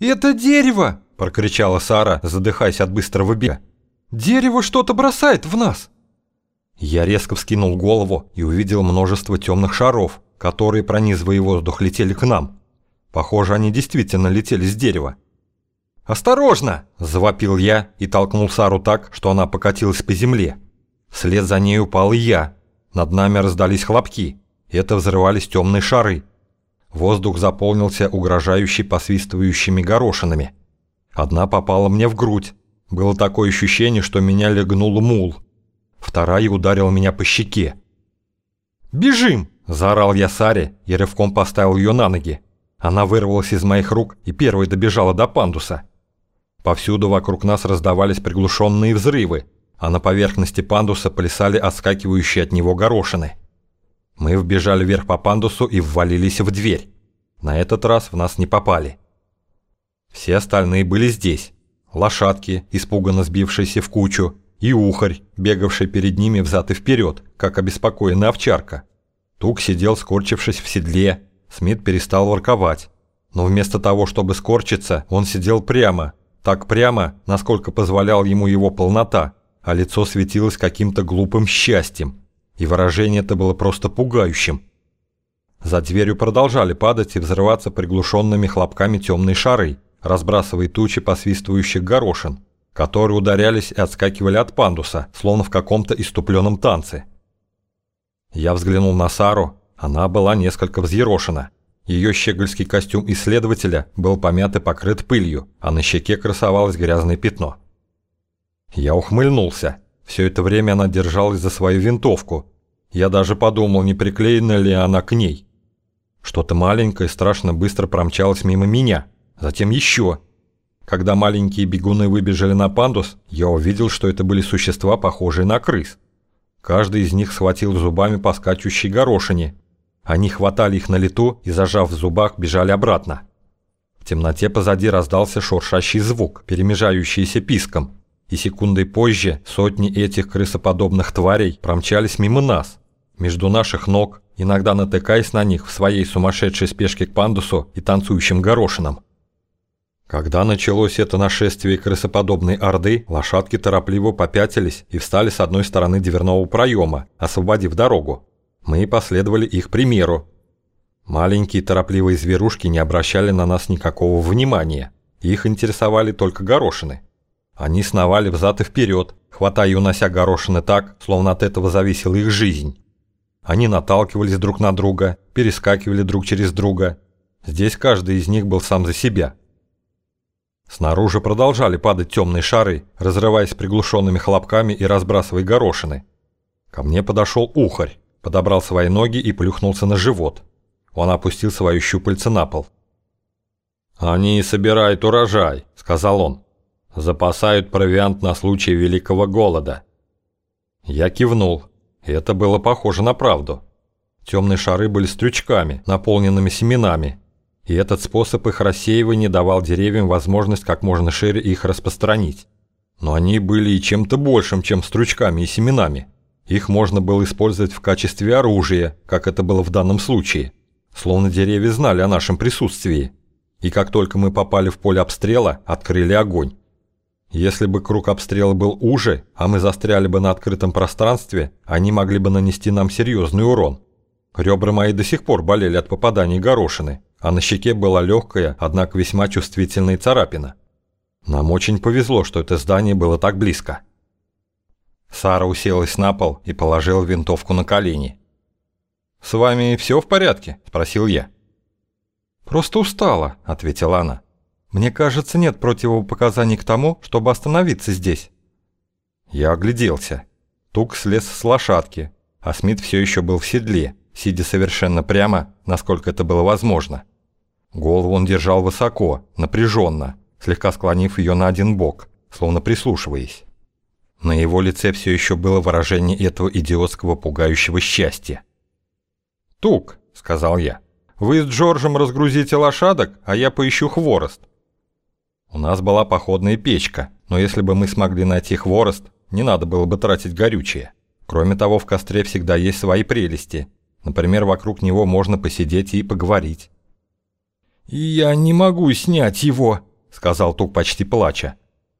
«Это дерево!» – прокричала Сара, задыхаясь от быстрого бега. «Дерево что-то бросает в нас!» Я резко вскинул голову и увидел множество темных шаров, которые, пронизывая воздух, летели к нам. Похоже, они действительно летели с дерева. «Осторожно!» – завопил я и толкнул Сару так, что она покатилась по земле. Вслед за ней упал и я. Над нами раздались хлопки. Это взрывались темные шары. Воздух заполнился угрожающе посвистывающими горошинами. Одна попала мне в грудь. Было такое ощущение, что меня легнул мул. Вторая ударила меня по щеке. «Бежим!» – заорал я Саре и рывком поставил ее на ноги. Она вырвалась из моих рук и первой добежала до пандуса. Повсюду вокруг нас раздавались приглушенные взрывы, а на поверхности пандуса плясали отскакивающие от него горошины. Мы вбежали вверх по пандусу и ввалились в дверь. На этот раз в нас не попали. Все остальные были здесь. Лошадки, испуганно сбившиеся в кучу, и ухарь, бегавший перед ними взад и вперед, как обеспокоенная овчарка. Тук сидел, скорчившись в седле. Смит перестал ворковать. Но вместо того, чтобы скорчиться, он сидел прямо, так прямо, насколько позволял ему его полнота, а лицо светилось каким-то глупым счастьем, и выражение это было просто пугающим. За дверью продолжали падать и взрываться приглушенными хлопками темные шары, разбрасывая тучи посвистывающих горошин, которые ударялись и отскакивали от пандуса, словно в каком-то иступленном танце. Я взглянул на Сару, она была несколько взъерошена. Ее щегольский костюм исследователя был помят и покрыт пылью, а на щеке красовалось грязное пятно. Я ухмыльнулся. Все это время она держалась за свою винтовку. Я даже подумал, не приклеена ли она к ней. Что-то маленькое страшно быстро промчалось мимо меня. Затем еще. Когда маленькие бегуны выбежали на пандус, я увидел, что это были существа, похожие на крыс. Каждый из них схватил зубами по скачущей горошине, они хватали их на лету и, зажав в зубах, бежали обратно. В темноте позади раздался шуршащий звук, перемежающийся писком, и секундой позже сотни этих крысоподобных тварей промчались мимо нас, между наших ног, иногда натыкаясь на них в своей сумасшедшей спешке к пандусу и танцующим горошинам. Когда началось это нашествие крысоподобной орды, лошадки торопливо попятились и встали с одной стороны дверного проема, освободив дорогу. Мы последовали их примеру. Маленькие торопливые зверушки не обращали на нас никакого внимания. Их интересовали только горошины. Они сновали взад и вперед, хватая и унося горошины так, словно от этого зависела их жизнь. Они наталкивались друг на друга, перескакивали друг через друга. Здесь каждый из них был сам за себя. Снаружи продолжали падать темные шары, разрываясь приглушенными хлопками и разбрасывая горошины. Ко мне подошел ухарь подобрал свои ноги и плюхнулся на живот. Он опустил свою щупальце на пол. «Они собирают урожай», — сказал он. «Запасают провиант на случай великого голода». Я кивнул. Это было похоже на правду. Темные шары были стрючками, наполненными семенами, и этот способ их рассеивания давал деревьям возможность как можно шире их распространить. Но они были и чем-то большим, чем стручками и семенами. Их можно было использовать в качестве оружия, как это было в данном случае. Словно деревья знали о нашем присутствии. И как только мы попали в поле обстрела, открыли огонь. Если бы круг обстрела был уже, а мы застряли бы на открытом пространстве, они могли бы нанести нам серьезный урон. Ребра мои до сих пор болели от попаданий горошины, а на щеке была легкая, однако весьма чувствительная царапина. Нам очень повезло, что это здание было так близко. Сара уселась на пол и положила винтовку на колени. «С вами все в порядке?» – спросил я. «Просто устала», – ответила она. «Мне кажется, нет противопоказаний к тому, чтобы остановиться здесь». Я огляделся. Тук слез с лошадки, а Смит все еще был в седле, сидя совершенно прямо, насколько это было возможно. Голову он держал высоко, напряженно, слегка склонив ее на один бок, словно прислушиваясь. На его лице все еще было выражение этого идиотского пугающего счастья. «Тук», — сказал я, — «вы с Джорджем разгрузите лошадок, а я поищу хворост». У нас была походная печка, но если бы мы смогли найти хворост, не надо было бы тратить горючее. Кроме того, в костре всегда есть свои прелести. Например, вокруг него можно посидеть и поговорить. «Я не могу снять его», — сказал Тук почти плача.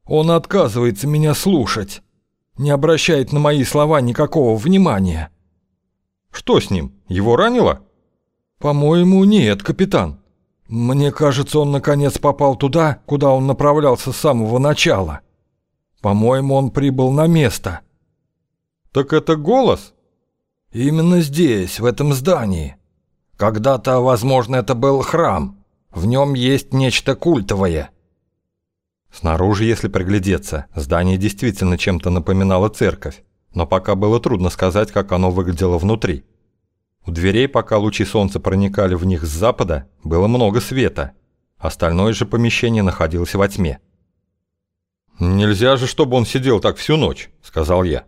«Он отказывается меня слушать. Не обращает на мои слова никакого внимания». «Что с ним? Его ранило?» «По-моему, нет, капитан. Мне кажется, он наконец попал туда, куда он направлялся с самого начала. По-моему, он прибыл на место». «Так это голос?» «Именно здесь, в этом здании. Когда-то, возможно, это был храм. В нем есть нечто культовое». Снаружи, если приглядеться, здание действительно чем-то напоминало церковь, но пока было трудно сказать, как оно выглядело внутри. У дверей, пока лучи солнца проникали в них с запада, было много света. Остальное же помещение находилось во тьме. «Нельзя же, чтобы он сидел так всю ночь», — сказал я.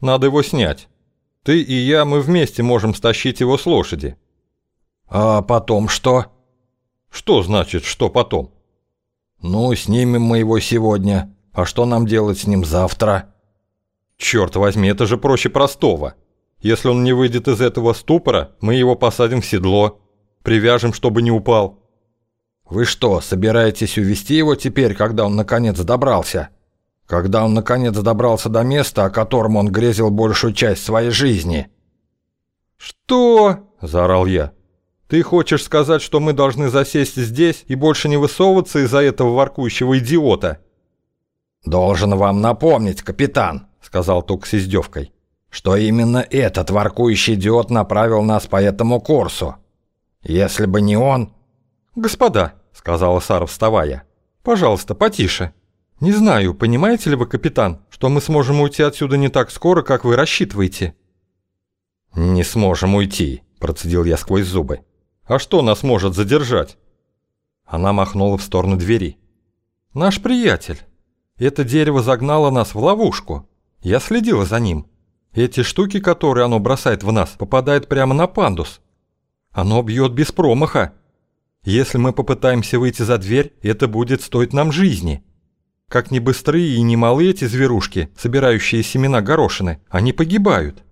«Надо его снять. Ты и я, мы вместе можем стащить его с лошади». «А потом что?» «Что значит, что потом?» «Ну, снимем мы его сегодня. А что нам делать с ним завтра?» «Черт возьми, это же проще простого. Если он не выйдет из этого ступора, мы его посадим в седло, привяжем, чтобы не упал». «Вы что, собираетесь увести его теперь, когда он наконец добрался?» «Когда он наконец добрался до места, о котором он грезил большую часть своей жизни?» «Что?» – заорал я. «Ты хочешь сказать, что мы должны засесть здесь и больше не высовываться из-за этого воркующего идиота?» «Должен вам напомнить, капитан», – сказал Тук с издевкой, «что именно этот воркующий идиот направил нас по этому курсу. Если бы не он...» «Господа», — сказала Сара, вставая, — «пожалуйста, потише. Не знаю, понимаете ли вы, капитан, что мы сможем уйти отсюда не так скоро, как вы рассчитываете?» «Не сможем уйти», — процедил я сквозь зубы. «А что нас может задержать?» Она махнула в сторону двери. «Наш приятель. Это дерево загнало нас в ловушку. Я следила за ним. Эти штуки, которые оно бросает в нас, попадают прямо на пандус. Оно бьет без промаха. Если мы попытаемся выйти за дверь, это будет стоить нам жизни. Как ни быстрые и ни малые эти зверушки, собирающие семена горошины, они погибают.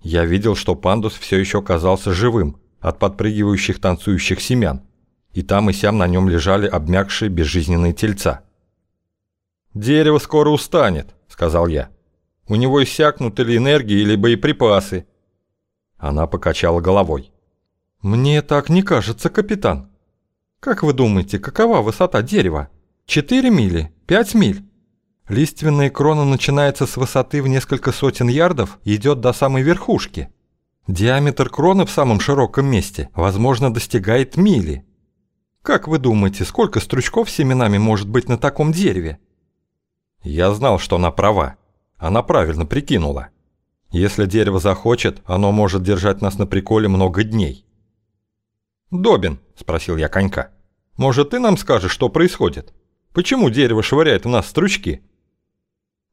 Я видел, что пандус все еще казался живым от подпрыгивающих танцующих семян, и там и сям на нем лежали обмякшие безжизненные тельца. «Дерево скоро устанет», — сказал я. «У него иссякнут или энергии, или боеприпасы». Она покачала головой. «Мне так не кажется, капитан. Как вы думаете, какова высота дерева? Четыре мили? Пять миль?» Лиственная крона начинается с высоты в несколько сотен ярдов и идет до самой верхушки. Диаметр кроны в самом широком месте, возможно, достигает мили. Как вы думаете, сколько стручков с семенами может быть на таком дереве? Я знал, что она права. Она правильно прикинула. Если дерево захочет, оно может держать нас на приколе много дней. «Добин», — спросил я конька, — «может, ты нам скажешь, что происходит? Почему дерево швыряет в нас стручки?»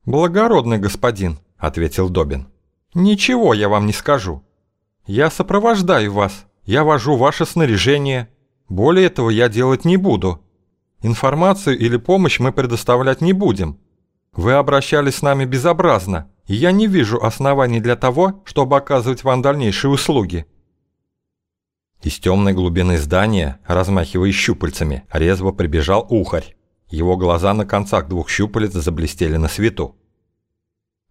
«Благородный господин», — ответил Добин, — «ничего я вам не скажу. Я сопровождаю вас, я вожу ваше снаряжение. Более этого я делать не буду. Информацию или помощь мы предоставлять не будем. Вы обращались с нами безобразно, и я не вижу оснований для того, чтобы оказывать вам дальнейшие услуги». Из темной глубины здания, размахивая щупальцами, резво прибежал ухарь. Его глаза на концах двух щупалец заблестели на свету.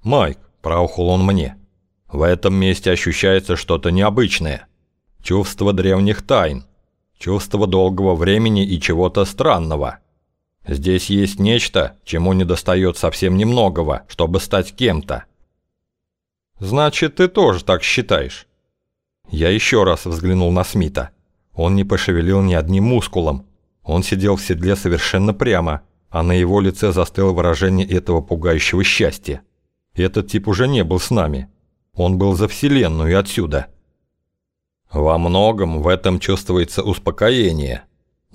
«Майк», – проухал он мне, – «в этом месте ощущается что-то необычное. Чувство древних тайн, чувство долгого времени и чего-то странного. Здесь есть нечто, чему недостает совсем немногого, чтобы стать кем-то». «Значит, ты тоже так считаешь?» Я еще раз взглянул на Смита. Он не пошевелил ни одним мускулом. Он сидел в седле совершенно прямо, а на его лице застыло выражение этого пугающего счастья. Этот тип уже не был с нами. Он был за Вселенную и отсюда. Во многом в этом чувствуется успокоение.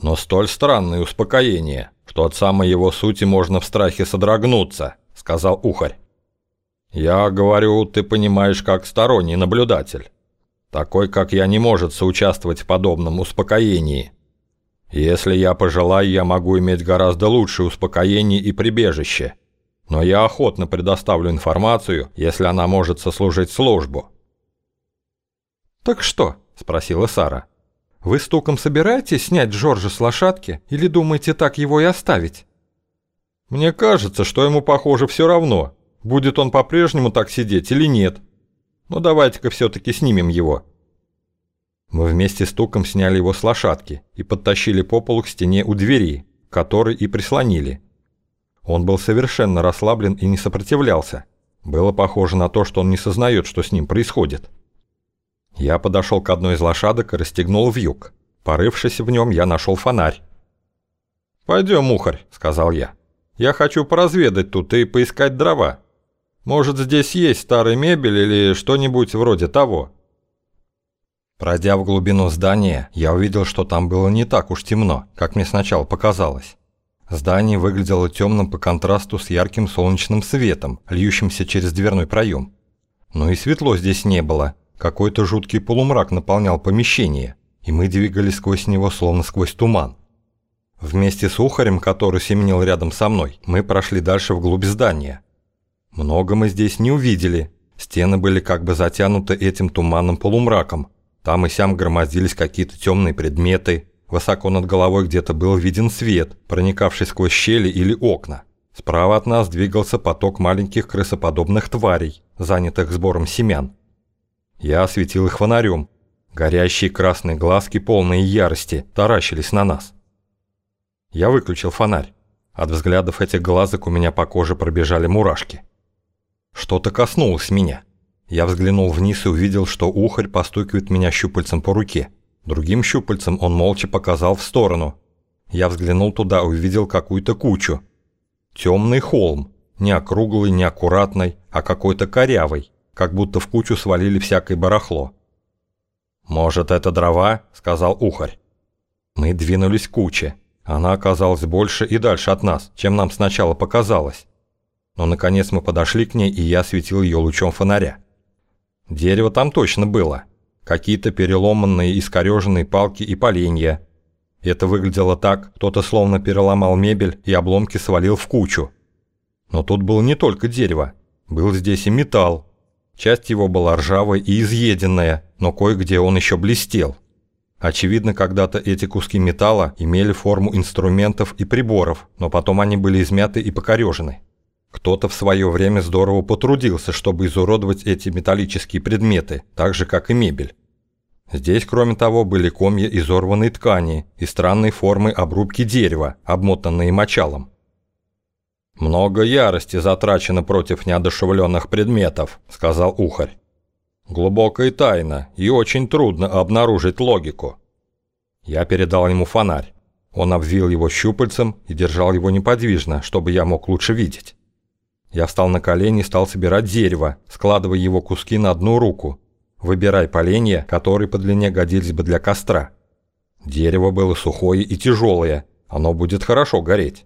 Но столь странное успокоение, что от самой его сути можно в страхе содрогнуться, сказал Ухарь. Я говорю, ты понимаешь, как сторонний наблюдатель. Такой, как я, не может соучаствовать в подобном успокоении. Если я пожелаю, я могу иметь гораздо лучшее успокоение и прибежище. Но я охотно предоставлю информацию, если она может сослужить службу». «Так что?» – спросила Сара. Вы с Туком собираетесь снять Джорджа с лошадки или думаете так его и оставить? Мне кажется, что ему, похоже, все равно, будет он по-прежнему так сидеть или нет. Ну давайте-ка все-таки снимем его. Мы вместе с Туком сняли его с лошадки и подтащили по полу к стене у двери, который и прислонили. Он был совершенно расслаблен и не сопротивлялся. Было похоже на то, что он не сознает, что с ним происходит. Я подошел к одной из лошадок и расстегнул вьюг. Порывшись в нем, я нашел фонарь. «Пойдем, мухарь», — сказал я. «Я хочу поразведать тут и поискать дрова. Может, здесь есть старая мебель или что-нибудь вроде того». Пройдя в глубину здания, я увидел, что там было не так уж темно, как мне сначала показалось. Здание выглядело темным по контрасту с ярким солнечным светом, льющимся через дверной проем. Но и светло здесь не было. Какой-то жуткий полумрак наполнял помещение, и мы двигались сквозь него, словно сквозь туман. Вместе с ухарем, который семенил рядом со мной, мы прошли дальше вглубь здания. Много мы здесь не увидели. Стены были как бы затянуты этим туманным полумраком. Там и сям громоздились какие-то темные предметы, Высоко над головой где-то был виден свет, проникавший сквозь щели или окна. Справа от нас двигался поток маленьких крысоподобных тварей, занятых сбором семян. Я осветил их фонарем. Горящие красные глазки, полные ярости, таращились на нас. Я выключил фонарь. От взглядов этих глазок у меня по коже пробежали мурашки. Что-то коснулось меня. Я взглянул вниз и увидел, что ухарь постукивает меня щупальцем по руке. Другим щупальцем он молча показал в сторону. Я взглянул туда и увидел какую-то кучу. Темный холм, не округлый, не аккуратный, а какой-то корявый, как будто в кучу свалили всякое барахло. «Может, это дрова?» – сказал ухарь. Мы двинулись к куче. Она оказалась больше и дальше от нас, чем нам сначала показалось. Но наконец мы подошли к ней, и я осветил ее лучом фонаря. Дерево там точно было – какие-то переломанные искореженные палки и поленья. Это выглядело так, кто-то словно переломал мебель и обломки свалил в кучу. Но тут было не только дерево, был здесь и металл. Часть его была ржавой и изъеденная, но кое-где он еще блестел. Очевидно, когда-то эти куски металла имели форму инструментов и приборов, но потом они были измяты и покорежены. Кто-то в свое время здорово потрудился, чтобы изуродовать эти металлические предметы, так же, как и мебель. Здесь, кроме того, были комья изорванной ткани и странной формы обрубки дерева, обмотанные мочалом. «Много ярости затрачено против неодушевленных предметов», — сказал Ухарь. «Глубокая тайна, и очень трудно обнаружить логику». Я передал ему фонарь. Он обвил его щупальцем и держал его неподвижно, чтобы я мог лучше видеть. Я встал на колени и стал собирать дерево, складывая его куски на одну руку. Выбирай поленья, которые по длине годились бы для костра. Дерево было сухое и тяжелое, оно будет хорошо гореть.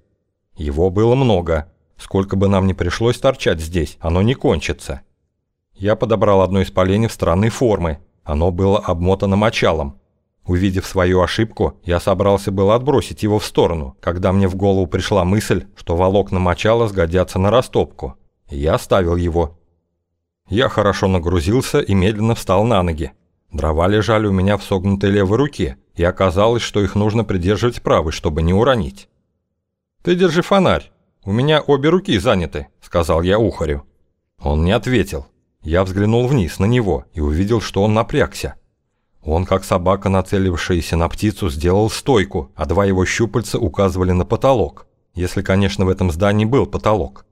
Его было много. Сколько бы нам ни пришлось торчать здесь, оно не кончится. Я подобрал одно из поленьев странной формы. Оно было обмотано мочалом. Увидев свою ошибку, я собрался было отбросить его в сторону, когда мне в голову пришла мысль, что волокна мочала сгодятся на растопку. Я оставил его. Я хорошо нагрузился и медленно встал на ноги. Дрова лежали у меня в согнутой левой руке, и оказалось, что их нужно придерживать правой, чтобы не уронить. «Ты держи фонарь, у меня обе руки заняты», — сказал я ухарю. Он не ответил. Я взглянул вниз на него и увидел, что он напрягся. Он, как собака, нацелившаяся на птицу, сделал стойку, а два его щупальца указывали на потолок. Если, конечно, в этом здании был потолок.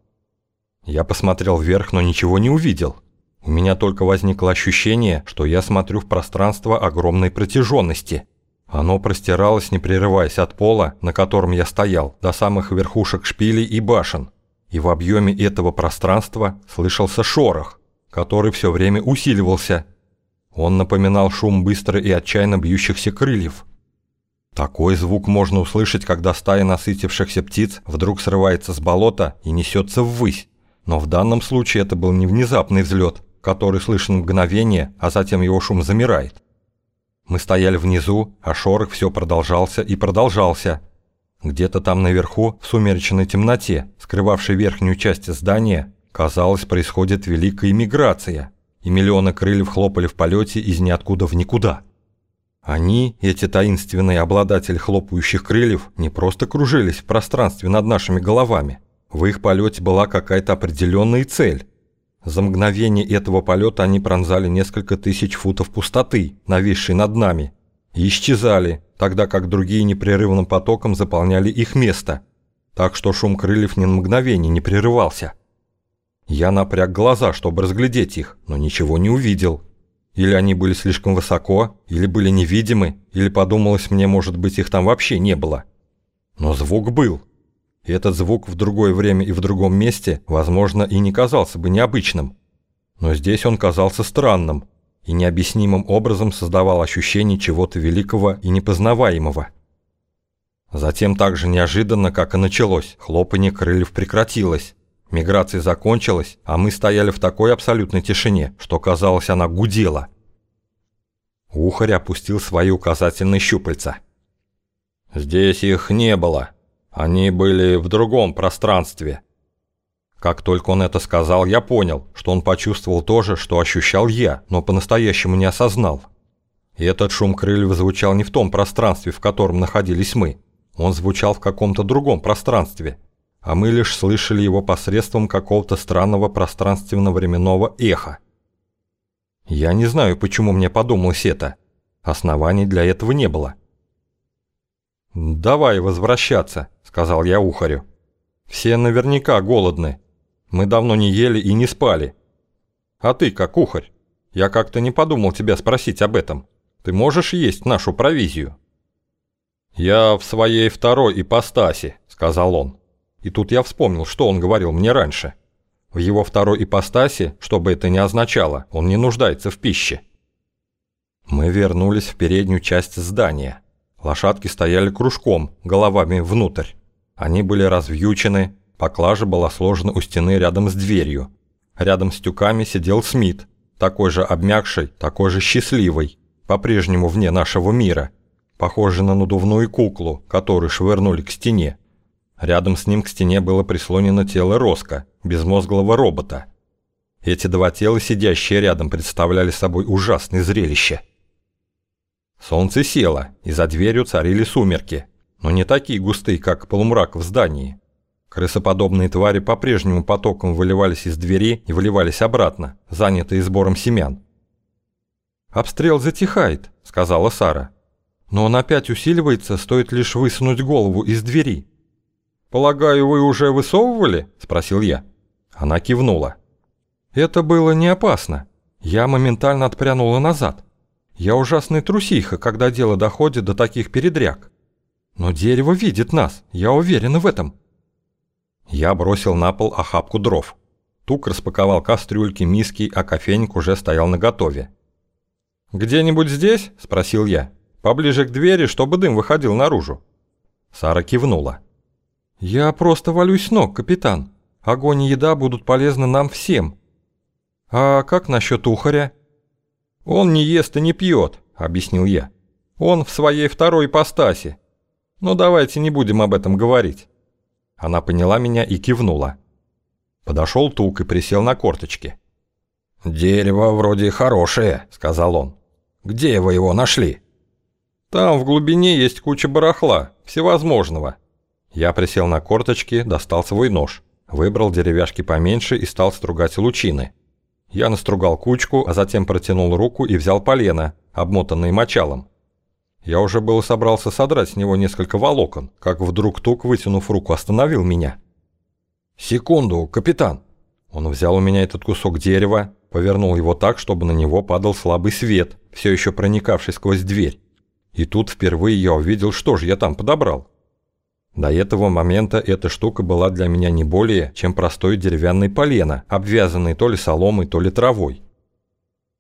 Я посмотрел вверх, но ничего не увидел. У меня только возникло ощущение, что я смотрю в пространство огромной протяженности. Оно простиралось, не прерываясь от пола, на котором я стоял, до самых верхушек шпилей и башен. И в объеме этого пространства слышался шорох, который все время усиливался – он напоминал шум быстро и отчаянно бьющихся крыльев. Такой звук можно услышать, когда стая насытившихся птиц вдруг срывается с болота и несется ввысь. Но в данном случае это был не внезапный взлет, который слышен мгновение, а затем его шум замирает. Мы стояли внизу, а шорох все продолжался и продолжался. Где-то там наверху, в сумеречной темноте, скрывавшей верхнюю часть здания, казалось, происходит великая миграция – и миллионы крыльев хлопали в полете из ниоткуда в никуда. Они, эти таинственные обладатели хлопающих крыльев, не просто кружились в пространстве над нашими головами. В их полете была какая-то определенная цель. За мгновение этого полета они пронзали несколько тысяч футов пустоты, нависшей над нами, и исчезали, тогда как другие непрерывным потоком заполняли их место, так что шум крыльев ни на мгновение не прерывался. Я напряг глаза, чтобы разглядеть их, но ничего не увидел. Или они были слишком высоко, или были невидимы, или подумалось мне, может быть, их там вообще не было. Но звук был. И этот звук в другое время и в другом месте, возможно, и не казался бы необычным. Но здесь он казался странным и необъяснимым образом создавал ощущение чего-то великого и непознаваемого. Затем так же неожиданно, как и началось, хлопанье крыльев прекратилось. Миграция закончилась, а мы стояли в такой абсолютной тишине, что казалось, она гудела. Ухарь опустил свои указательные щупальца. «Здесь их не было. Они были в другом пространстве». Как только он это сказал, я понял, что он почувствовал то же, что ощущал я, но по-настоящему не осознал. И этот шум крыльев звучал не в том пространстве, в котором находились мы. Он звучал в каком-то другом пространстве, а мы лишь слышали его посредством какого-то странного пространственно-временного эха. Я не знаю, почему мне подумалось это. Оснований для этого не было. «Давай возвращаться», — сказал я ухарю. «Все наверняка голодны. Мы давно не ели и не спали. А ты как ухарь? Я как-то не подумал тебя спросить об этом. Ты можешь есть нашу провизию?» «Я в своей второй ипостаси», — сказал он. И тут я вспомнил, что он говорил мне раньше. В его второй ипостаси, что бы это ни означало, он не нуждается в пище. Мы вернулись в переднюю часть здания. Лошадки стояли кружком, головами внутрь. Они были развьючены, поклажа была сложена у стены рядом с дверью. Рядом с тюками сидел Смит, такой же обмякший, такой же счастливый, по-прежнему вне нашего мира, похожий на надувную куклу, которую швырнули к стене. Рядом с ним к стене было прислонено тело Роско, безмозглого робота. Эти два тела, сидящие рядом, представляли собой ужасное зрелище. Солнце село, и за дверью царили сумерки, но не такие густые, как полумрак в здании. Крысоподобные твари по-прежнему потоком выливались из двери и выливались обратно, занятые сбором семян. «Обстрел затихает», — сказала Сара. «Но он опять усиливается, стоит лишь высунуть голову из двери». «Полагаю, вы уже высовывали?» – спросил я. Она кивнула. «Это было не опасно. Я моментально отпрянула назад. Я ужасный трусиха, когда дело доходит до таких передряг. Но дерево видит нас, я уверена в этом». Я бросил на пол охапку дров. Тук распаковал кастрюльки, миски, а кофейник уже стоял наготове. «Где-нибудь здесь?» – спросил я. «Поближе к двери, чтобы дым выходил наружу». Сара кивнула. «Я просто валюсь ног, капитан. Огонь и еда будут полезны нам всем». «А как насчет ухаря?» «Он не ест и не пьет», — объяснил я. «Он в своей второй ипостаси. Но давайте не будем об этом говорить». Она поняла меня и кивнула. Подошел Тук и присел на корточки. «Дерево вроде хорошее», — сказал он. «Где вы его нашли?» «Там в глубине есть куча барахла, всевозможного. Я присел на корточки, достал свой нож, выбрал деревяшки поменьше и стал стругать лучины. Я настругал кучку, а затем протянул руку и взял полено, обмотанное мочалом. Я уже было собрался содрать с него несколько волокон, как вдруг Тук, вытянув руку, остановил меня. «Секунду, капитан!» Он взял у меня этот кусок дерева, повернул его так, чтобы на него падал слабый свет, все еще проникавший сквозь дверь. И тут впервые я увидел, что же я там подобрал. До этого момента эта штука была для меня не более, чем простой деревянный полено, обвязанный то ли соломой, то ли травой.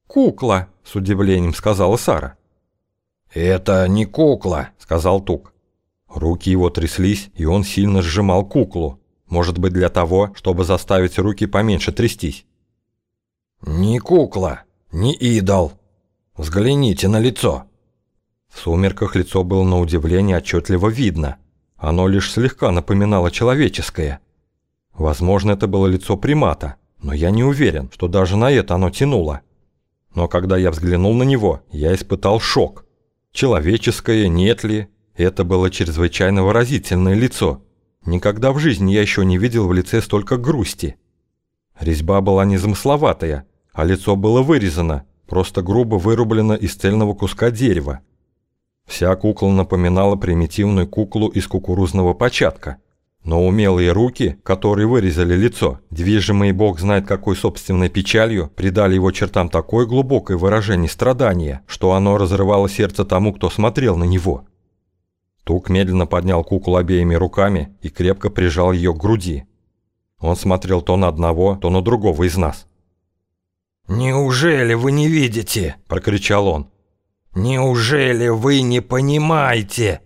«Кукла», — с удивлением сказала Сара. «Это не кукла», — сказал Тук. Руки его тряслись, и он сильно сжимал куклу. Может быть, для того, чтобы заставить руки поменьше трястись. «Не кукла, не идол. Взгляните на лицо». В сумерках лицо было на удивление отчетливо видно — оно лишь слегка напоминало человеческое. Возможно, это было лицо примата, но я не уверен, что даже на это оно тянуло. Но когда я взглянул на него, я испытал шок. Человеческое, нет ли? Это было чрезвычайно выразительное лицо. Никогда в жизни я еще не видел в лице столько грусти. Резьба была незамысловатая, а лицо было вырезано, просто грубо вырублено из цельного куска дерева. Вся кукла напоминала примитивную куклу из кукурузного початка. Но умелые руки, которые вырезали лицо, движимые бог знает какой собственной печалью, придали его чертам такое глубокое выражение страдания, что оно разрывало сердце тому, кто смотрел на него. Тук медленно поднял куклу обеими руками и крепко прижал ее к груди. Он смотрел то на одного, то на другого из нас. «Неужели вы не видите?» – прокричал он. «Неужели вы не понимаете?